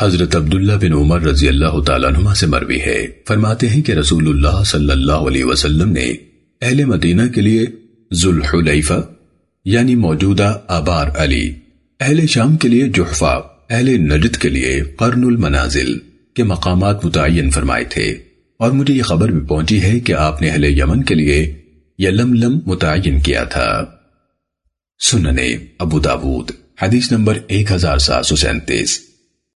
حضرت عبداللہ بن عمر رضی اللہ تعالیٰ عنہ سے مروی ہے۔ فرماتے ہیں کہ رسول اللہ صلی اللہ علیہ وسلم نے اہل مدینہ کے لیے ذوالحلیفہ یعنی موجودہ آبار علی، اہل شام کے لیے جحفہ، اہل نجد کے لیے قرن المنازل کے مقامات متعین فرمائے تھے۔ اور مجھے یہ خبر بھی پہنچی ہے کہ آپ نے اہل یمن کے لیے یلملم متعین کیا تھا۔ سننے ابو داود، حدیث نمبر ایک ہزار سات سو سینتیس۔